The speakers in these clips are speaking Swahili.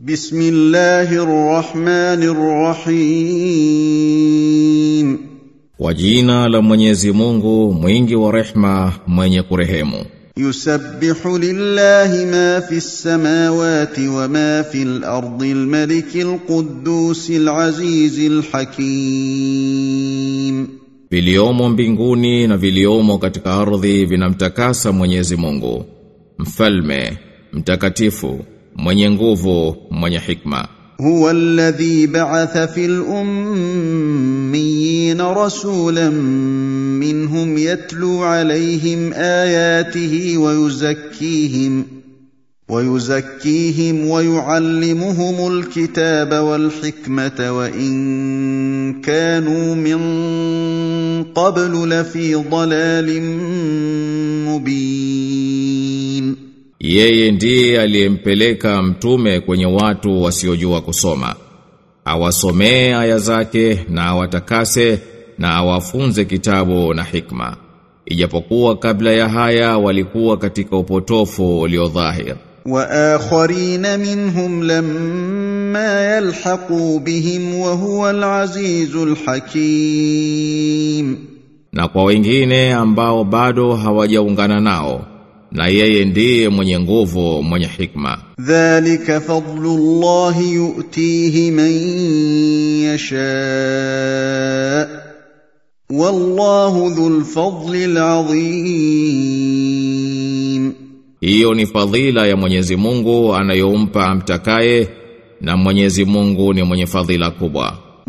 بسم الله الرحمن الرحيم Kwa jina la Mwenyezi Mungu mwingi wa rehma mwenye kurehemu يسبح لله ما في السماوات وما في الارض الملك القدوس العزيز الحكيم viliomo mbinguni na viliomo katika ardhi vinamtakasa Mwenyezi Mungu mfalme mtakatifu mwenye nguvu mwenye hikma. هو الذي بعث في الأميين رسولا منهم يتلو عليهم آياته ويزكيهم ويزكيهم ويعلمهم الكتاب والحكمة وإن كانوا من قبل لفي ضلال مبين Yeye ndiye aliyempeleka mtume kwenye watu wasiojua kusoma. Awasomee aya zake na awatakase na awafunze kitabu na hikma. Ijapokuwa kabla ya haya walikuwa katika upotofu uliodhahir. Wa akharin minhum lamma yalhaqu bihim wa huwa alazizul hakim. Na kwa wengine ambao bado hawajaungana nao na yeye ndiye mwenye nguvu mwenye hikma. Dhalika fadlullahi yu'tihi man yasha. Wallahu dhul fadli alazim hiyo ni fadhila ya Mwenyezi Mungu anayompa amtakaye na Mwenyezi Mungu ni mwenye fadhila kubwa.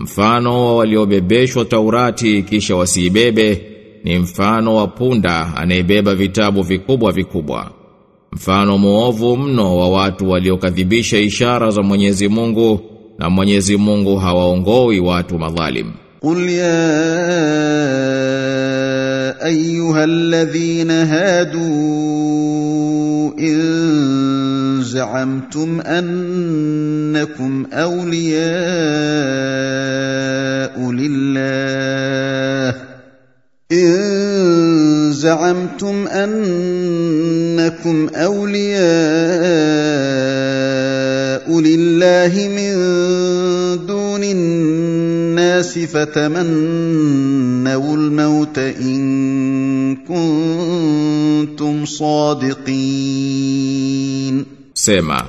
Mfano wa waliobebeshwa Taurati kisha wasiibebe ni mfano wa punda anayebeba vitabu vikubwa vikubwa. Mfano muovu mno wa watu waliokadhibisha ishara za Mwenyezi Mungu na Mwenyezi Mungu hawaongoi watu madhalim. Qul ya أيها الذين هادوا إن زعمتم أنكم أولياء لله. إن زعمتم أنكم أولياء لله من دون الناس فتمنوا الموت إن كنتم صادقين Sema,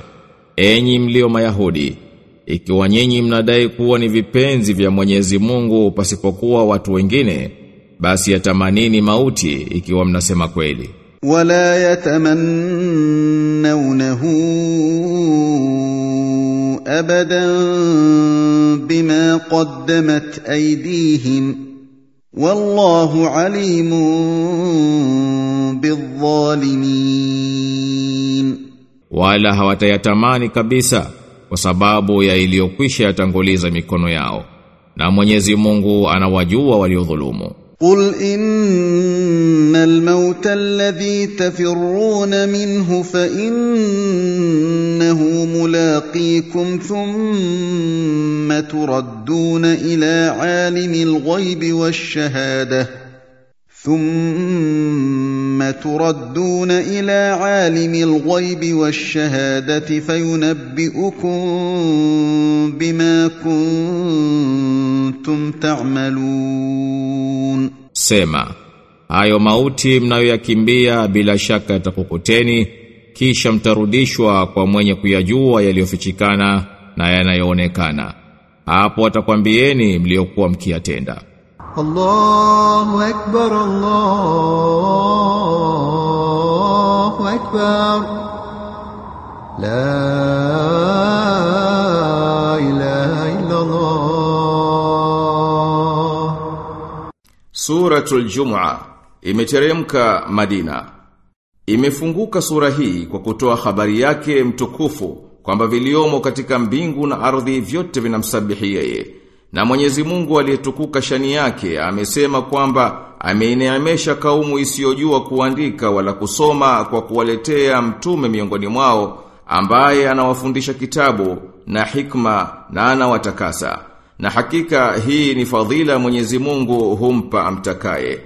enyi mlio Mayahudi, ikiwa nyinyi mnadai kuwa ni vipenzi vya Mwenyezi Mungu pasipokuwa watu wengine, basi yatamanini mauti ikiwa mnasema kweli. ولا يتمنونه ابدا بما قدمت ايديهم والله عليم بالظالمين Wala hawatayatamani kabisa kwa sababu ya iliyokwisha yatanguliza mikono yao. Na Mwenyezi Mungu anawajua waliodhulumu. قل ان الموت الذي تفرون منه فانه ملاقيكم ثم تردون إلى عالم الغيب والشهاده ثم تردون الى عالم الغيب والشهاده فينبئكم بما كنتم تعملون Sema, hayo mauti mnayoyakimbia bila shaka yatakukuteni, kisha mtarudishwa kwa mwenye kuyajua yaliyofichikana na yanayoonekana. Hapo atakwambieni mliokuwa mkiyatenda. الله أكبر الله أكبر لا إله إلا الله Suratul Jumu'a imeteremka Madina. Imefunguka sura hii kwa kutoa habari yake mtukufu kwamba viliomo katika mbingu na ardhi vyote vinamsabihi yeye Na Mwenyezi Mungu aliyetukuka shani yake amesema kwamba ameineemesha kaumu isiyojua kuandika wala kusoma kwa kuwaletea mtume miongoni mwao ambaye anawafundisha kitabu na hikma na anawatakasa. Na hakika hii ni fadhila Mwenyezi Mungu humpa amtakaye.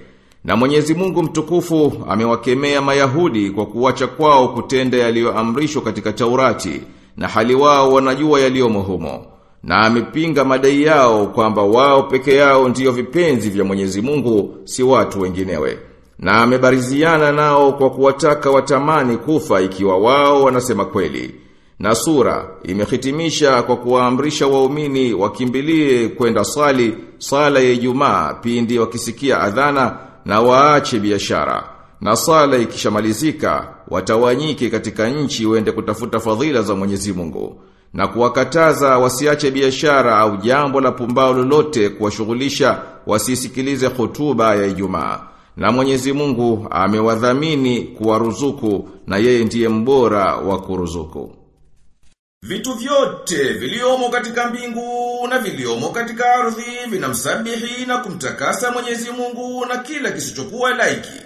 Na Mwenyezi Mungu mtukufu amewakemea Mayahudi kwa kuwacha kwao kutenda yaliyoamrishwa katika Taurati na hali wao wanajua yaliyomo humo. Na amepinga madai yao kwamba wao peke yao ndiyo vipenzi vya Mwenyezi Mungu si watu wenginewe. Na amebariziana nao kwa kuwataka watamani kufa ikiwa wao wanasema kweli. Na sura imehitimisha kwa kuwaamrisha waumini wakimbilie kwenda swali sala ya Ijumaa pindi wakisikia adhana na waache biashara. Na sala ikishamalizika watawanyike katika nchi wende kutafuta fadhila za Mwenyezi Mungu na kuwakataza wasiache biashara au jambo la pumbao lolote kuwashughulisha wasisikilize hotuba ya Ijumaa. Na Mwenyezi Mungu amewadhamini kuwaruzuku na yeye ndiye mbora wa kuruzuku. Vitu vyote viliomo katika mbingu na viliomo katika ardhi vinamsabihi na kumtakasa Mwenyezi Mungu na kila kisichokuwa laiki.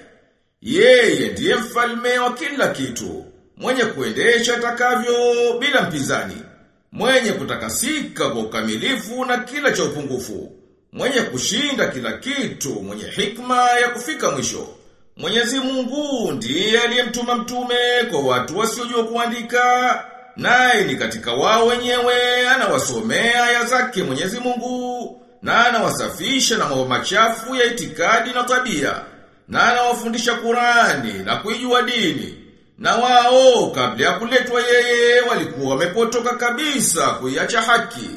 Yeye ndiye mfalme wa kila kitu, mwenye kuendesha takavyo bila mpinzani, mwenye kutakasika kwa ukamilifu na kila cha upungufu, mwenye kushinda kila kitu, mwenye hikma ya kufika mwisho. Mwenyezi Mungu ndiye aliyemtuma mtume kwa watu wasiojua kuandika. Naye ni katika wao wenyewe anawasomea aya zake Mwenyezi Mungu na anawasafisha na mambo machafu ya itikadi na tabia na anawafundisha Kurani na kuijua dini na wao kabla ya kuletwa yeye walikuwa wamepotoka kabisa kuiacha haki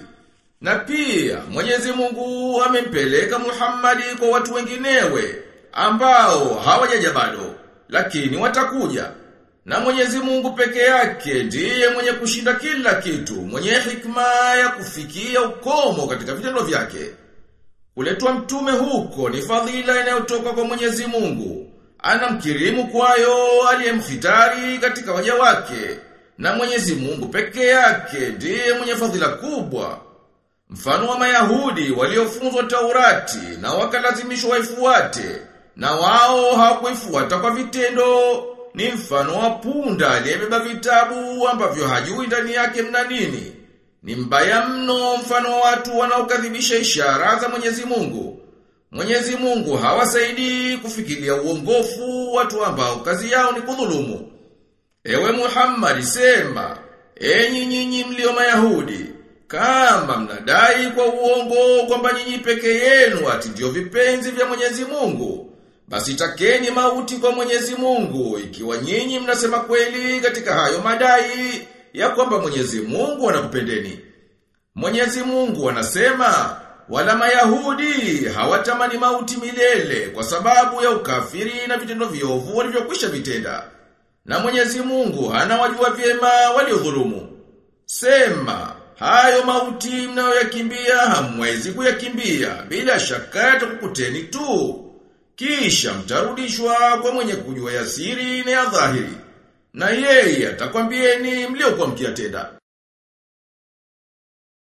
na pia Mwenyezi Mungu amempeleka Muhammadi kwa watu wenginewe ambao hawajaja bado lakini watakuja na Mwenyezi Mungu peke yake ndiye mwenye kushinda kila kitu, mwenye hikma ya kufikia ukomo katika vitendo vyake. Kuletwa mtume huko ni fadhila inayotoka kwa Mwenyezi Mungu. Anamkirimu kwayo aliyemhitari katika waja wake, na Mwenyezi Mungu peke yake ndiye mwenye fadhila kubwa. Mfano wa Mayahudi waliofunzwa Taurati na wakalazimishwa waifuate, na wao hawakuifuata kwa vitendo ni mfano wa punda aliyebeba vitabu ambavyo hajui ndani yake mna nini. Ni mbaya mno mfano wa watu wanaokadhibisha ishara za Mwenyezi Mungu. Mwenyezi Mungu hawasaidii kufikiria uongofu watu ambao kazi yao ni kudhulumu. Ewe Muhammad sema, enyi nyinyi mlio Mayahudi, kama mnadai kwa uongo kwamba nyinyi peke yenu ati ndio vipenzi vya Mwenyezi Mungu, basi takeni mauti kwa Mwenyezi Mungu ikiwa nyinyi mnasema kweli katika hayo madai ya kwamba Mwenyezi Mungu anakupendeni. Mwenyezi Mungu anasema wala Mayahudi hawatamani mauti milele kwa sababu ya ukafiri na vitendo viovu walivyokwisha vitenda. Na Mwenyezi Mungu anawajua vyema waliodhulumu. Sema hayo mauti mnayoyakimbia hamwezi kuyakimbia bila shaka yatakukuteni tu kisha mtarudishwa kwa mwenye kujua ya siri na ya dhahiri. Na yeye atakwambieni mliokuwa mkiyatenda.